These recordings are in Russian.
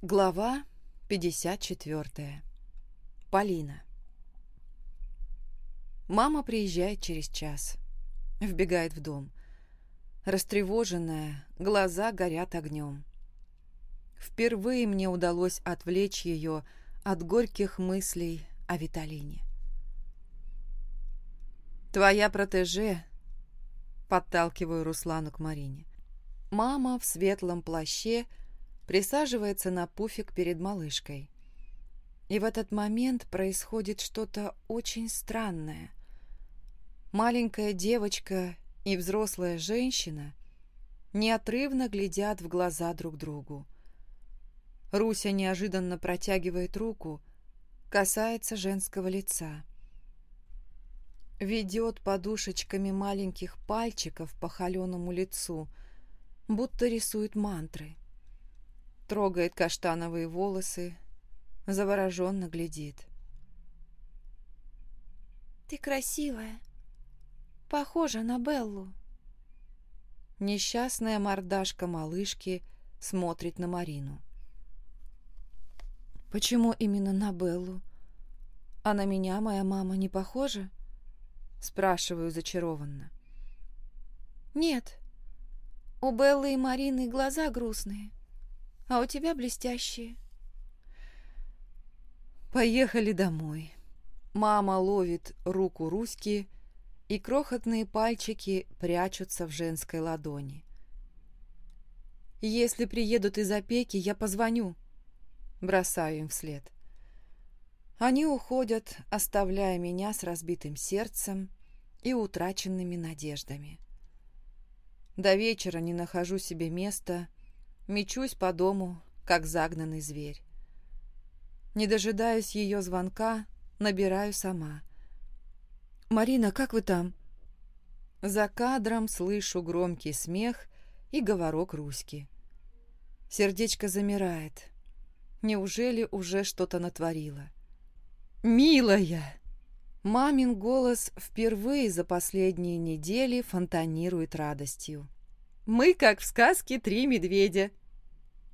Глава 54. Полина. Мама приезжает через час. Вбегает в дом. Растревоженная, глаза горят огнем. Впервые мне удалось отвлечь ее от горьких мыслей о Виталине. «Твоя протеже», — подталкиваю Руслану к Марине. Мама в светлом плаще присаживается на пуфик перед малышкой. И в этот момент происходит что-то очень странное. Маленькая девочка и взрослая женщина неотрывно глядят в глаза друг другу. Руся неожиданно протягивает руку, касается женского лица. Ведет подушечками маленьких пальчиков по холеному лицу, будто рисует мантры трогает каштановые волосы, завороженно глядит. «Ты красивая, похожа на Беллу». Несчастная мордашка малышки смотрит на Марину. «Почему именно на Беллу? А на меня моя мама не похожа?» Спрашиваю зачарованно. «Нет, у Беллы и Марины глаза грустные а у тебя блестящие. Поехали домой. Мама ловит руку Руськи, и крохотные пальчики прячутся в женской ладони. «Если приедут из опеки, я позвоню», — бросаю им вслед. Они уходят, оставляя меня с разбитым сердцем и утраченными надеждами. До вечера не нахожу себе места Мечусь по дому, как загнанный зверь. Не дожидаясь ее звонка, набираю сама. «Марина, как вы там?» За кадром слышу громкий смех и говорок Руськи. Сердечко замирает. Неужели уже что-то натворила? «Милая!» Мамин голос впервые за последние недели фонтанирует радостью. «Мы, как в сказке «Три медведя».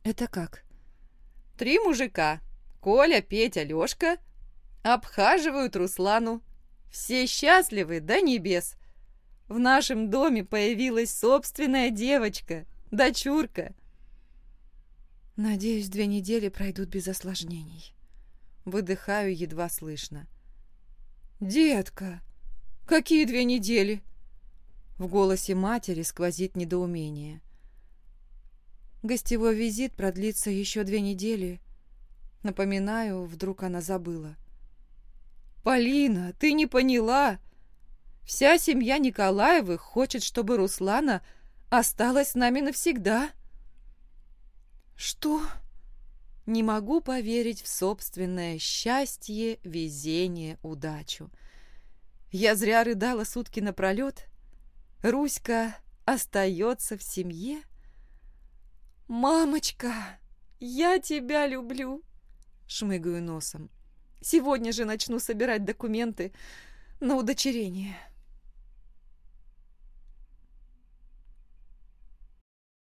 «Это как?» «Три мужика, Коля, Петя, Лёшка, обхаживают Руслану. Все счастливы до небес. В нашем доме появилась собственная девочка, дочурка». «Надеюсь, две недели пройдут без осложнений». Выдыхаю едва слышно. «Детка, какие две недели?» В голосе матери сквозит недоумение. Гостевой визит продлится еще две недели. Напоминаю, вдруг она забыла. «Полина, ты не поняла! Вся семья Николаевых хочет, чтобы Руслана осталась с нами навсегда». «Что?» Не могу поверить в собственное счастье, везение, удачу. Я зря рыдала сутки напролет. Руська остается в семье? «Мамочка, я тебя люблю!» Шмыгаю носом. «Сегодня же начну собирать документы на удочерение».